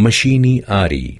મશીની આરી.